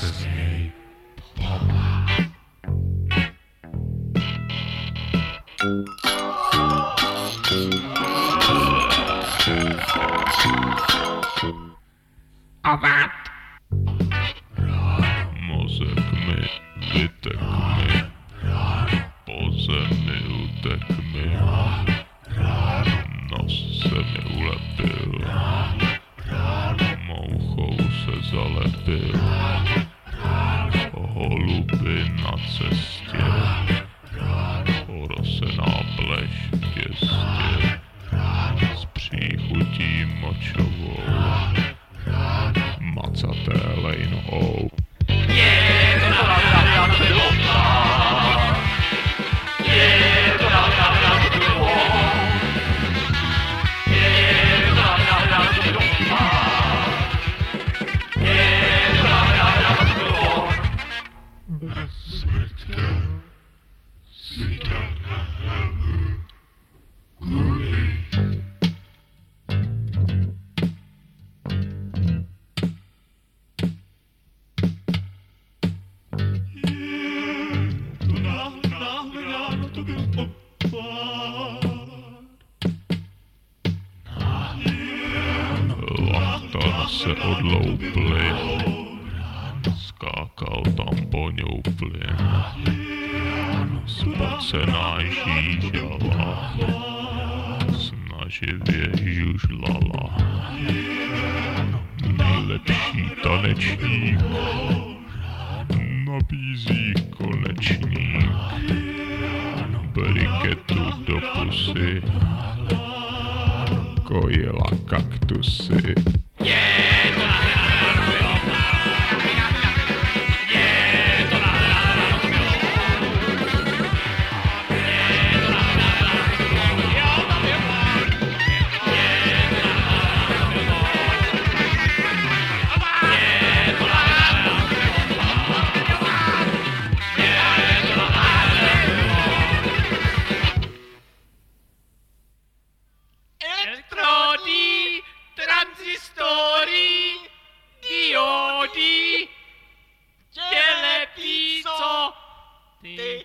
se z něj Ovat. Mozek mi vytek mi, po zemi utek mi, nos se mi ulepil, mouchou se zalepil, holuby na cestě, porosená pleš v těstě, s příchutí močovou, macaté lejnou. Lachtan se odloupli, skákal tam po ňou plyn. Spocená žížala, snaživě žužlala. Nejlepší tanečník nabízí konečník. Briketu do pusy, kojila kaktusy. Yeah! si stori di odi che le pizzo telepiso.